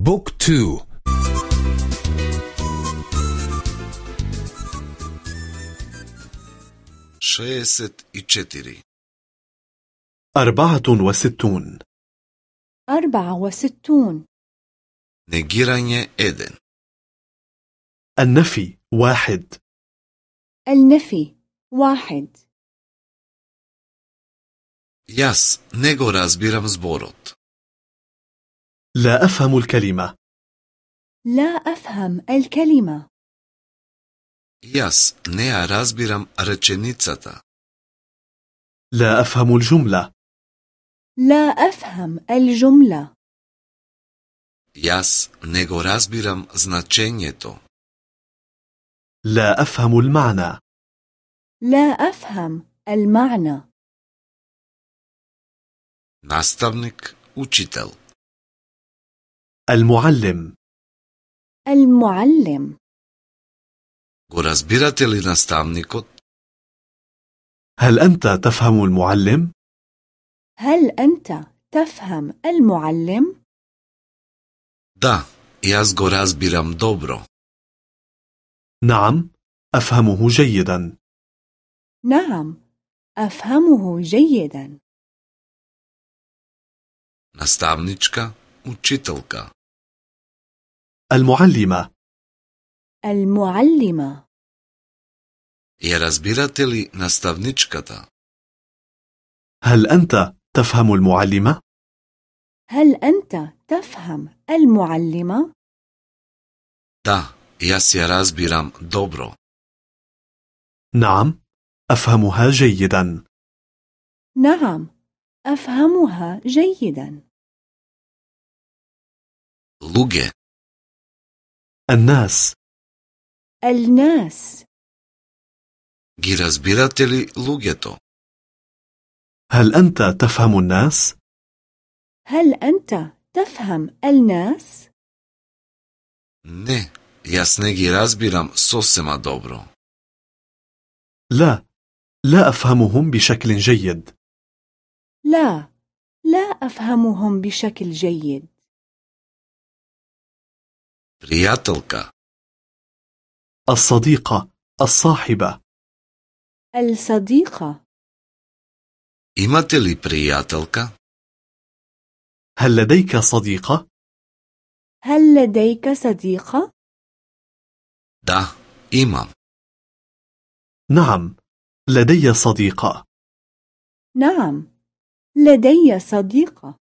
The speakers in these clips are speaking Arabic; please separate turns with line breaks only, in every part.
بوك تو
شيست إچتري
أربعة وستون
أربعة وستون
نجيرانية إدن
النفي واحد
النفي واحد
Јас не го разбирам зборот.
لا أفهم الكلمة
لا أفهم الكلمة
Јас не ја разбирам реченицата.
لا أفهم الجملة
لا أفهم الجملة
Јас не го разбирам значењето.
لا أفهم المعنى
لا أفهم المعنى
Наставник, учител.
المعلم
المعلم
Го разбирате ли наставникот?
هل أنت تفهم المعلم؟
هل أنت تفهم المعلم؟
Да, јас го разбирам добро.
نعم أفهمه جيدا
نعم أفهمه جيدا
Наставничка, учителка.
المعلمة
المعلمة
Ја разбирате ли наставничката?
هل أنت تفهم المعلمة؟
هل أنت تفهم المعلمة؟
Да, јас ја разбирам добро.
نعم أفهمها جيدا
نعم أفهمها جيدا
Луѓе,
الناس
الناس
ги разбирате ли луѓето?
هل أنت تفهم الناس؟
هل أنت تفهم الناس؟
Не, јас не ги разбирам сосема добро.
لا لا أفهمهم بشكل جيد
لا لا أفهمهم بشكل جيد
Пријателка,
الصديقة الصاحبة
الصديقة
имате ли пријателка?
هل لديك صديقة؟
هل لديك صديقة؟
Да, имам.
نعم لدي صديقة
نعم لدي صديقة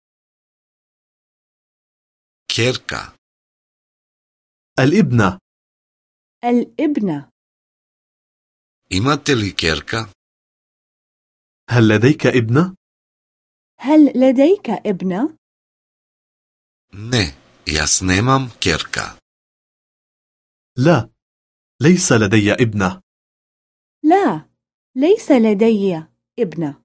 Керка,
الابنة
الابنة
имате ли керка?
هل لديك ابنة؟
هل لديك ابنة؟
Не, јас немам керка.
لا ليس لدي ابنة
لا ليس لدي ابنة